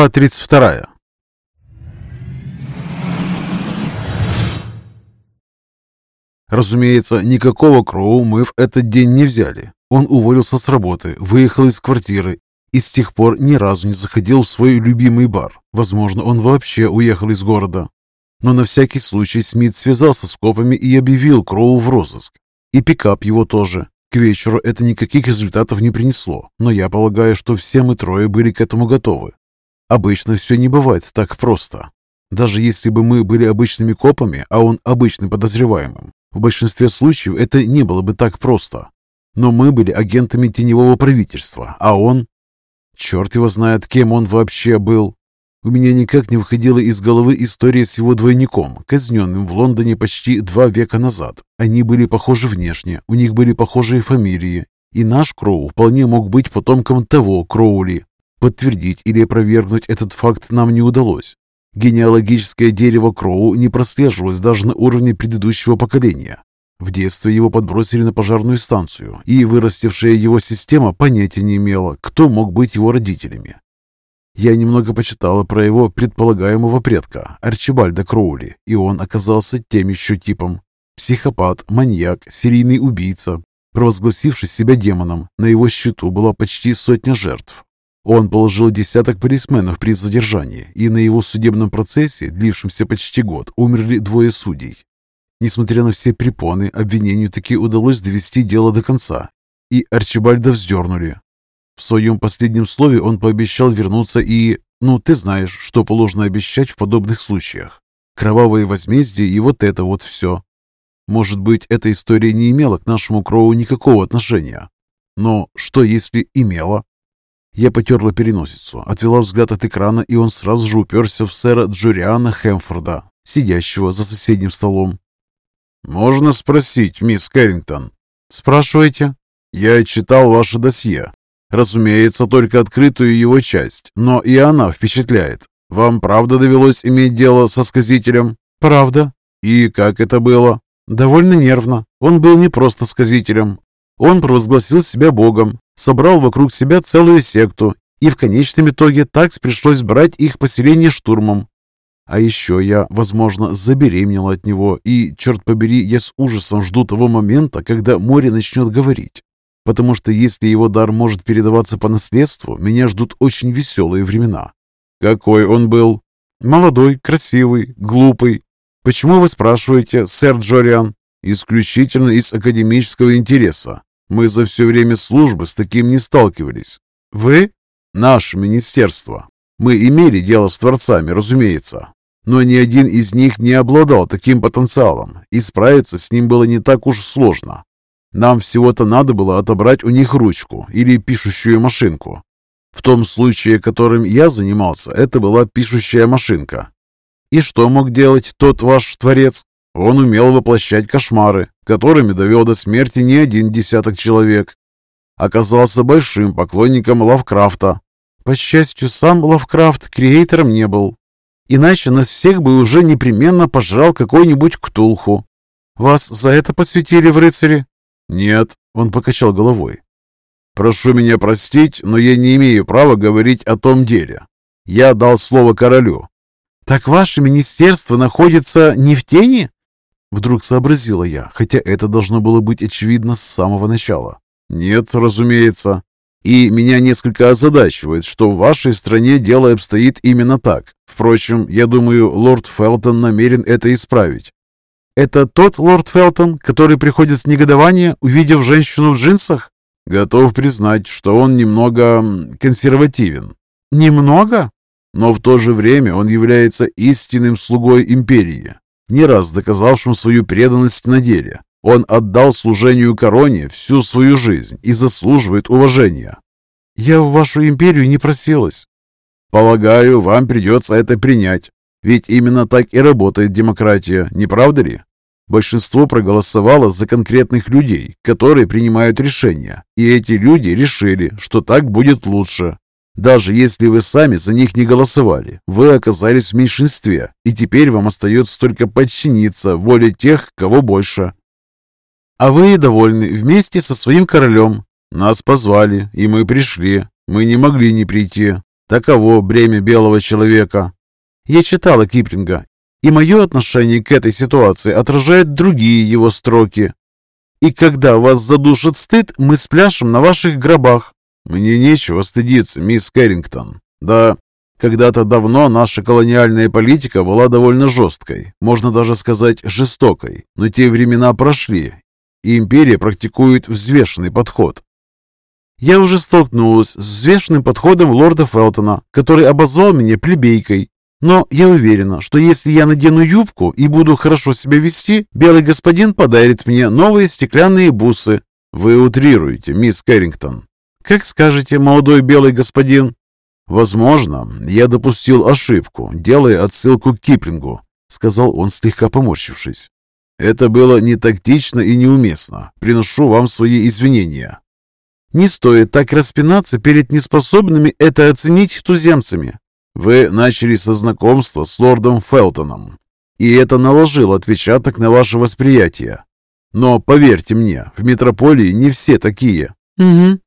Глава 32 Разумеется, никакого Кроу мы в этот день не взяли. Он уволился с работы, выехал из квартиры и с тех пор ни разу не заходил в свой любимый бар. Возможно, он вообще уехал из города. Но на всякий случай Смит связался с копами и объявил Кроу в розыск. И пикап его тоже. К вечеру это никаких результатов не принесло, но я полагаю, что все мы трое были к этому готовы. Обычно все не бывает так просто. Даже если бы мы были обычными копами, а он обычным подозреваемым, в большинстве случаев это не было бы так просто. Но мы были агентами теневого правительства, а он... Черт его знает, кем он вообще был. У меня никак не выходила из головы история с его двойником, казненным в Лондоне почти два века назад. Они были похожи внешне, у них были похожие фамилии, и наш Кроу вполне мог быть потомком того Кроули. Подтвердить или опровергнуть этот факт нам не удалось. Генеалогическое дерево Кроу не прослеживалось даже на уровне предыдущего поколения. В детстве его подбросили на пожарную станцию, и вырастившая его система понятия не имела, кто мог быть его родителями. Я немного почитала про его предполагаемого предка, Арчибальда Кроули, и он оказался тем еще типом. Психопат, маньяк, серийный убийца, провозгласивший себя демоном. На его счету была почти сотня жертв, он положил десяток полисменов при задержании, и на его судебном процессе, длившемся почти год, умерли двое судей. Несмотря на все препоны, обвинению таки удалось довести дело до конца, и Арчибальда вздернули. В своем последнем слове он пообещал вернуться и... Ну, ты знаешь, что положено обещать в подобных случаях. Кровавое возмездие и вот это вот все. Может быть, эта история не имела к нашему Кроу никакого отношения. Но что если имела? Я потерла переносицу, отвела взгляд от экрана, и он сразу же уперся в сэра Джуриана Хэмфорда, сидящего за соседним столом. «Можно спросить, мисс Кэррингтон?» «Спрашивайте». «Я читал ваше досье. Разумеется, только открытую его часть, но и она впечатляет. Вам правда довелось иметь дело со сказителем?» «Правда». «И как это было?» «Довольно нервно. Он был не просто сказителем. Он провозгласил себя богом, собрал вокруг себя целую секту, и в конечном итоге такс пришлось брать их поселение штурмом. А еще я, возможно, забеременела от него, и, черт побери, я с ужасом жду того момента, когда море начнет говорить. Потому что если его дар может передаваться по наследству, меня ждут очень веселые времена. Какой он был? Молодой, красивый, глупый. Почему вы спрашиваете, сэр Джориан? Исключительно из академического интереса. Мы за все время службы с таким не сталкивались. Вы? Наше министерство. Мы имели дело с творцами, разумеется. Но ни один из них не обладал таким потенциалом, и справиться с ним было не так уж сложно. Нам всего-то надо было отобрать у них ручку или пишущую машинку. В том случае, которым я занимался, это была пишущая машинка. И что мог делать тот ваш творец? Он умел воплощать кошмары, которыми довел до смерти не один десяток человек. Оказался большим поклонником Лавкрафта. По счастью, сам Лавкрафт креатором не был. Иначе нас всех бы уже непременно пожрал какой-нибудь ктулху. Вас за это посвятили в рыцари? Нет, он покачал головой. Прошу меня простить, но я не имею права говорить о том деле. Я дал слово королю. Так ваше министерство находится не в тени? Вдруг сообразила я, хотя это должно было быть очевидно с самого начала. Нет, разумеется. И меня несколько озадачивает, что в вашей стране дело обстоит именно так. Впрочем, я думаю, лорд Фелтон намерен это исправить. Это тот лорд Фелтон, который приходит в негодование, увидев женщину в джинсах? Готов признать, что он немного консервативен. Немного? Но в то же время он является истинным слугой империи не раз доказавшим свою преданность на деле. Он отдал служению короне всю свою жизнь и заслуживает уважения. Я в вашу империю не просилась. Полагаю, вам придется это принять. Ведь именно так и работает демократия, не правда ли? Большинство проголосовало за конкретных людей, которые принимают решения, и эти люди решили, что так будет лучше. Даже если вы сами за них не голосовали, вы оказались в меньшинстве, и теперь вам остается только подчиниться воле тех, кого больше. А вы довольны вместе со своим королем. Нас позвали, и мы пришли. Мы не могли не прийти. Таково бремя белого человека. Я читала Киплинга, и мое отношение к этой ситуации отражает другие его строки. И когда вас задушит стыд, мы спляшем на ваших гробах. Мне нечего стыдиться, мисс Кэррингтон. Да, когда-то давно наша колониальная политика была довольно жесткой, можно даже сказать жестокой, но те времена прошли, и империя практикует взвешенный подход. Я уже столкнулась с взвешенным подходом лорда Фелтона, который обозвал меня плебейкой. Но я уверена, что если я надену юбку и буду хорошо себя вести, белый господин подарит мне новые стеклянные бусы. Вы утрируете, мисс Кэррингтон. Как скажете, молодой белый господин. Возможно, я допустил ошибку, делая отсылку к Киплингу, сказал он, слегка поморщившись. Это было не тактично и неуместно. Приношу вам свои извинения. Не стоит так распинаться перед неспособными это оценить туземцами. Вы начали со знакомства с лордом Фелтоном, и это наложило отпечаток на ваше восприятие. Но поверьте мне, в метрополии не все такие. Угу.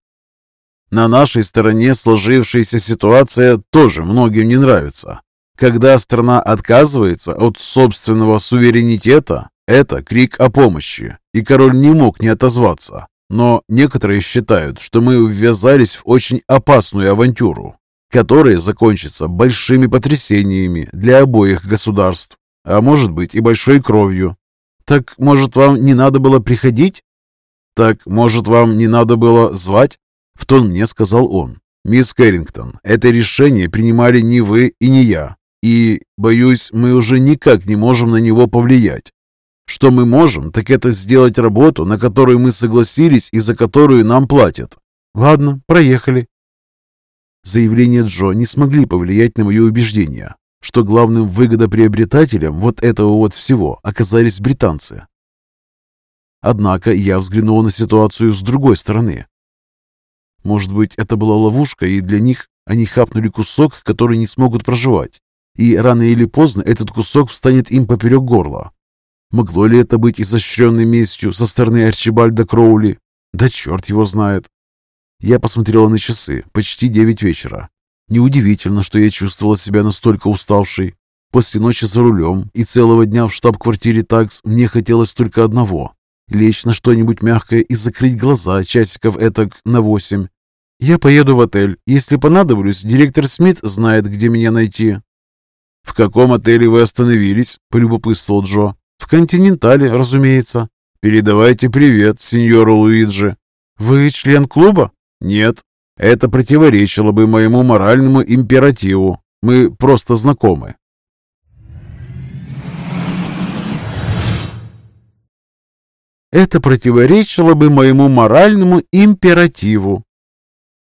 На нашей стороне сложившаяся ситуация тоже многим не нравится. Когда страна отказывается от собственного суверенитета, это крик о помощи, и король не мог не отозваться. Но некоторые считают, что мы ввязались в очень опасную авантюру, которая закончится большими потрясениями для обоих государств, а может быть и большой кровью. Так, может, вам не надо было приходить? Так, может, вам не надо было звать? В тон мне сказал он. «Мисс Кэррингтон, это решение принимали не вы и не я. И, боюсь, мы уже никак не можем на него повлиять. Что мы можем, так это сделать работу, на которую мы согласились и за которую нам платят. Ладно, проехали. Заявления Джо не смогли повлиять на мое убеждение, что главным выгодоприобретателем вот этого вот всего оказались британцы. Однако я взглянул на ситуацию с другой стороны. Может быть, это была ловушка, и для них они хапнули кусок, который не смогут проживать. И рано или поздно этот кусок встанет им поперек горла. Могло ли это быть изощренной местью со стороны Арчибальда Кроули? Да черт его знает. Я посмотрела на часы. Почти девять вечера. Неудивительно, что я чувствовала себя настолько уставшей. После ночи за рулем и целого дня в штаб-квартире ТАКС мне хотелось только одного – лечь на что-нибудь мягкое и закрыть глаза часиков этак на восемь. Я поеду в отель. Если понадоблюсь, директор Смит знает, где меня найти. «В каком отеле вы остановились?» – полюбопытствовал Джо. В «Континентале», разумеется. Передавайте привет сеньору Луиджи. Вы член клуба? Нет. Это противоречило бы моему моральному императиву. Мы просто знакомы. Это противоречило бы моему моральному императиву.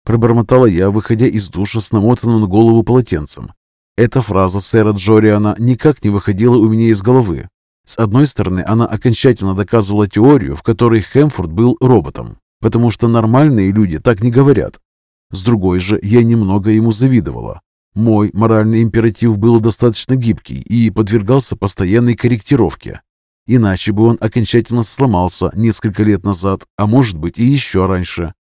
Пробормотала я, выходя из душа с намотанным на голову полотенцем. Эта фраза сэра Джориана никак не выходила у меня из головы. С одной стороны, она окончательно доказывала теорию, в которой Хэмфорд был роботом, потому что нормальные люди так не говорят. С другой же, я немного ему завидовала. Мой моральный императив был достаточно гибкий и подвергался постоянной корректировке. Иначе бы он окончательно сломался несколько лет назад, а может быть и еще раньше.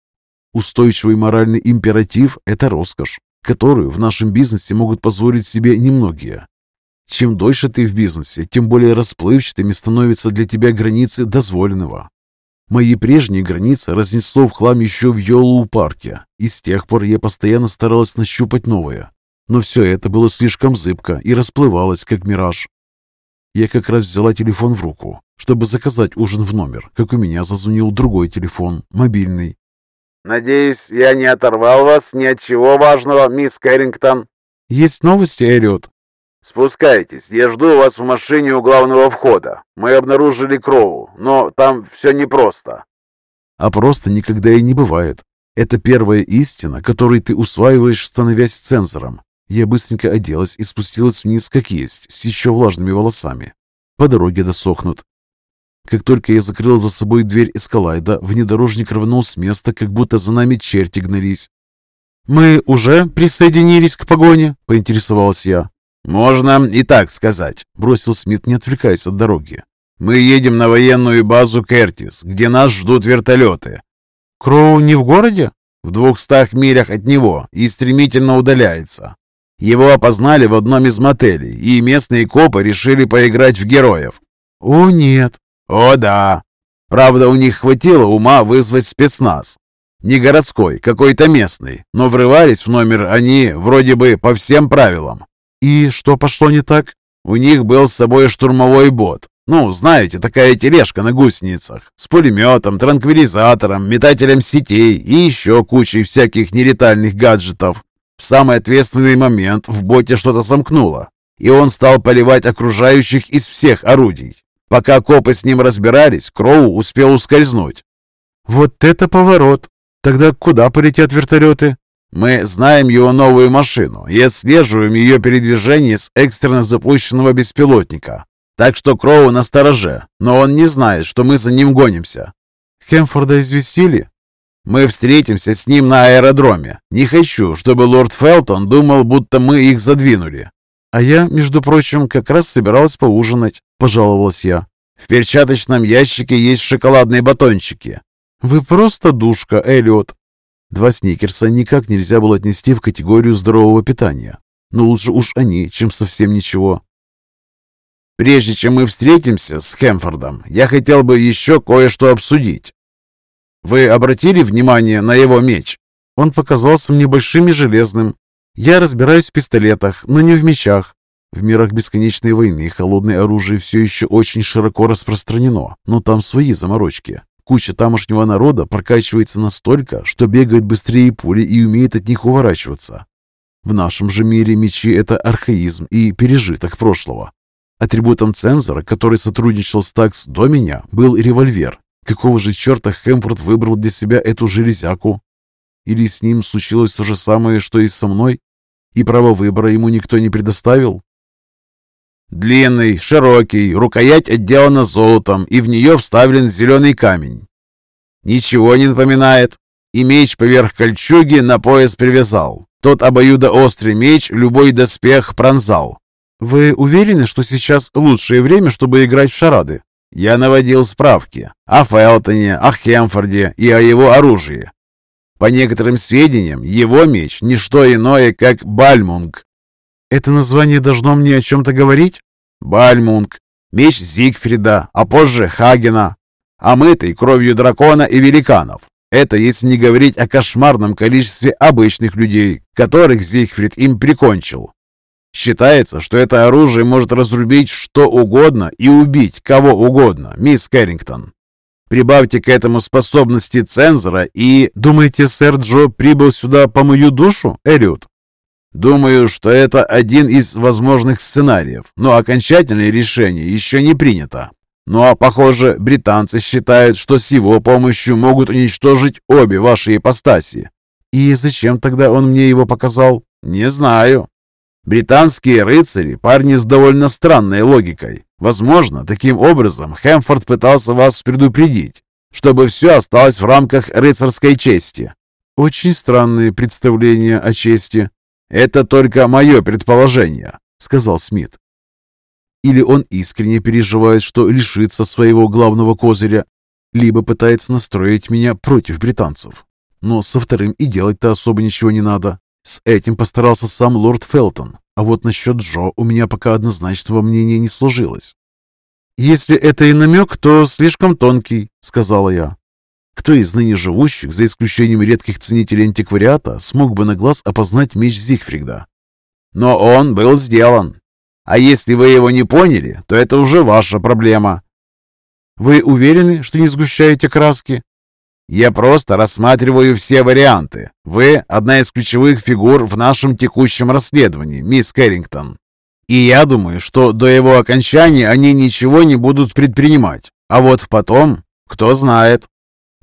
Устойчивый моральный императив – это роскошь, которую в нашем бизнесе могут позволить себе немногие. Чем дольше ты в бизнесе, тем более расплывчатыми становятся для тебя границы дозволенного. Мои прежние границы разнесло в хлам еще в Йоллоу-парке, и с тех пор я постоянно старалась нащупать новое. Но все это было слишком зыбко и расплывалось, как мираж. Я как раз взяла телефон в руку, чтобы заказать ужин в номер, как у меня зазвонил другой телефон, мобильный. «Надеюсь, я не оторвал вас ни от чего важного, мисс Кэррингтон?» «Есть новости, Эллиот?» «Спускайтесь, я жду вас в машине у главного входа. Мы обнаружили Кроу, но там все непросто». А просто никогда и не бывает. Это первая истина, которую ты усваиваешь, становясь цензором. Я быстренько оделась и спустилась вниз, как есть, с еще влажными волосами. По дороге досохнут. Как только я закрыл за собой дверь эскалайда, внедорожник рванул с места, как будто за нами черти гнались. «Мы уже присоединились к погоне?» – поинтересовалась я. «Можно и так сказать», — бросил Смит, не отвлекаясь от дороги. «Мы едем на военную базу Кертис, где нас ждут вертолеты». «Кроу не в городе?» в двухстах милях от него и стремительно удаляется. Его опознали в одном из мотелей, и местные копы решили поиграть в героев. «О, нет!» «О, да!» Правда, у них хватило ума вызвать спецназ. Не городской, какой-то местный, но врывались в номер они вроде бы по всем правилам. «И что пошло не так?» У них был с собой штурмовой бот. Ну, знаете, такая тележка на гусеницах. С пулеметом, транквилизатором, метателем сетей и еще кучей всяких нелетальных гаджетов. В самый ответственный момент в боте что-то сомкнуло, и он стал поливать окружающих из всех орудий. Пока копы с ним разбирались, Кроу успел ускользнуть. «Вот это поворот! Тогда куда полетят вертолеты?» Мы знаем его новую машину и отслеживаем ее передвижение с экстренно запущенного беспилотника. Так что Кроу на стороже, но он не знает, что мы за ним гонимся. Хемфорда известили? Мы встретимся с ним на аэродроме. Не хочу, чтобы лорд Фелтон думал, будто мы их задвинули. А я, между прочим, как раз собиралась поужинать, пожаловалась я. В перчаточном ящике есть шоколадные батончики. Вы просто душка, Эллиот. Два сникерса никак нельзя было отнести в категорию здорового питания. Но лучше уж они, чем совсем ничего. Прежде чем мы встретимся с Хемфордом, я хотел бы еще кое-что обсудить. Вы обратили внимание на его меч? Он показался мне большим и железным. Я разбираюсь в пистолетах, но не в мечах. В мирах бесконечной войны холодное оружие все еще очень широко распространено, но там свои заморочки. Куча тамошнего народа прокачивается настолько, что бегает быстрее пули и умеет от них уворачиваться. В нашем же мире мечи – это архаизм и пережиток прошлого. Атрибутом цензора, который сотрудничал с ТАКС до меня, был револьвер. Какого же черта Хэмфорд выбрал для себя эту железяку? Или с ним случилось то же самое, что и со мной? И право выбора ему никто не предоставил? Длинный, широкий, рукоять отделана золотом, и в нее вставлен зеленый камень. Ничего не напоминает. И меч поверх кольчуги на пояс привязал. Тот обоюдоострый меч любой доспех пронзал. Вы уверены, что сейчас лучшее время, чтобы играть в шарады? Я наводил справки о Фелтоне, о Хемфорде и о его оружии. По некоторым сведениям, его меч – не что иное, как Бальмунг, это название должно мне о чем-то говорить? Бальмунг, меч Зигфрида, а позже Хагена, омытый кровью дракона и великанов. Это если не говорить о кошмарном количестве обычных людей, которых Зигфрид им прикончил. Считается, что это оружие может разрубить что угодно и убить кого угодно, мисс Кэррингтон. Прибавьте к этому способности цензора и... Думаете, сэр Джо прибыл сюда по мою душу, Эллиот? Думаю, что это один из возможных сценариев, но окончательное решение еще не принято. Ну а похоже, британцы считают, что с его помощью могут уничтожить обе ваши ипостаси. И зачем тогда он мне его показал? Не знаю. Британские рыцари – парни с довольно странной логикой. Возможно, таким образом Хэмфорд пытался вас предупредить, чтобы все осталось в рамках рыцарской чести. Очень странные представления о чести. «Это только мое предположение», — сказал Смит. Или он искренне переживает, что лишится своего главного козыря, либо пытается настроить меня против британцев. Но со вторым и делать-то особо ничего не надо. С этим постарался сам лорд Фелтон, а вот насчет Джо у меня пока однозначного мнения не сложилось. «Если это и намек, то слишком тонкий», — сказала я. Кто из ныне живущих, за исключением редких ценителей антиквариата, смог бы на глаз опознать меч Зигфригда? Но он был сделан. А если вы его не поняли, то это уже ваша проблема. Вы уверены, что не сгущаете краски? Я просто рассматриваю все варианты. Вы – одна из ключевых фигур в нашем текущем расследовании, мисс Кэррингтон. И я думаю, что до его окончания они ничего не будут предпринимать. А вот потом, кто знает.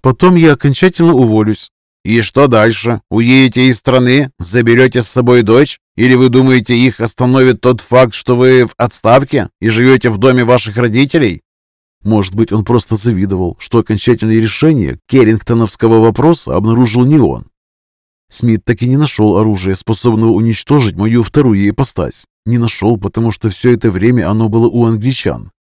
Потом я окончательно уволюсь. И что дальше? Уедете из страны? Заберете с собой дочь? Или вы думаете, их остановит тот факт, что вы в отставке и живете в доме ваших родителей? Может быть, он просто завидовал, что окончательное решение керрингтоновского вопроса обнаружил не он. Смит так и не нашел оружия, способного уничтожить мою вторую ипостась. Не нашел, потому что все это время оно было у англичан.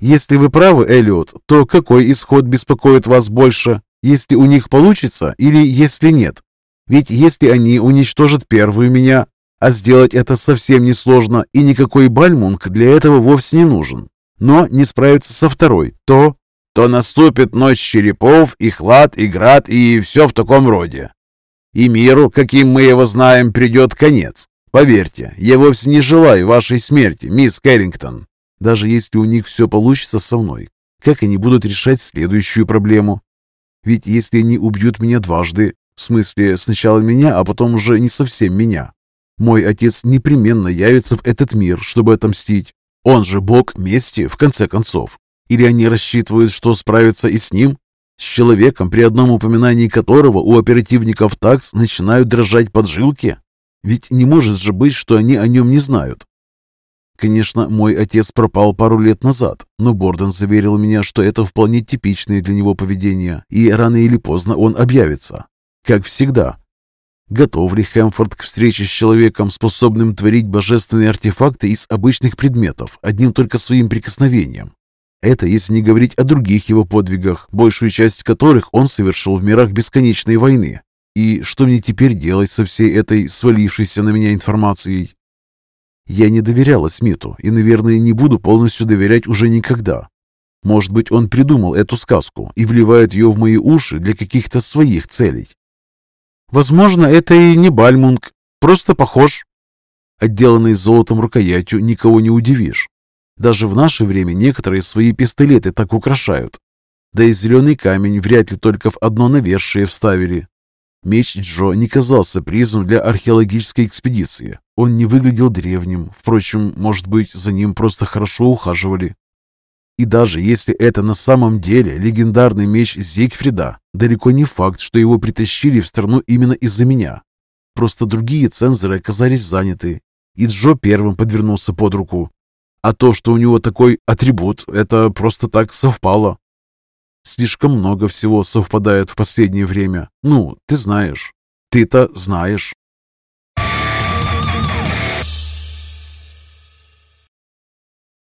Если вы правы, Эллиот, то какой исход беспокоит вас больше? Если у них получится или если нет? Ведь если они уничтожат первую меня, а сделать это совсем несложно, и никакой Бальмунг для этого вовсе не нужен, но не справиться со второй, то... То наступит ночь черепов, и хлад, и град, и все в таком роде. И миру, каким мы его знаем, придет конец. Поверьте, я вовсе не желаю вашей смерти, мисс Кэррингтон. Даже если у них все получится со мной, как они будут решать следующую проблему? Ведь если они убьют меня дважды, в смысле сначала меня, а потом уже не совсем меня, мой отец непременно явится в этот мир, чтобы отомстить. Он же бог мести, в конце концов. Или они рассчитывают, что справятся и с ним? С человеком, при одном упоминании которого у оперативников ТАКС начинают дрожать поджилки? Ведь не может же быть, что они о нем не знают. Конечно, мой отец пропал пару лет назад, но Борден заверил меня, что это вполне типичное для него поведение, и рано или поздно он объявится. Как всегда, Готов ли Хэмфорд к встрече с человеком, способным творить божественные артефакты из обычных предметов, одним только своим прикосновением? Это если не говорить о других его подвигах, большую часть которых он совершил в мирах бесконечной войны. И что мне теперь делать со всей этой свалившейся на меня информацией? Я не доверяла Смиту и, наверное, не буду полностью доверять уже никогда. Может быть, он придумал эту сказку и вливает ее в мои уши для каких-то своих целей. Возможно, это и не Бальмунг, просто похож. Отделанный золотом рукоятью никого не удивишь. Даже в наше время некоторые свои пистолеты так украшают. Да и зеленый камень вряд ли только в одно навершие вставили. Меч Джо не казался призом для археологической экспедиции. Он не выглядел древним. Впрочем, может быть, за ним просто хорошо ухаживали. И даже если это на самом деле легендарный меч Зигфрида, далеко не факт, что его притащили в страну именно из-за меня. Просто другие цензоры оказались заняты, и Джо первым подвернулся под руку. А то, что у него такой атрибут, это просто так совпало. Слишком много всего совпадает в последнее время. Ну, ты знаешь. Ты-то знаешь.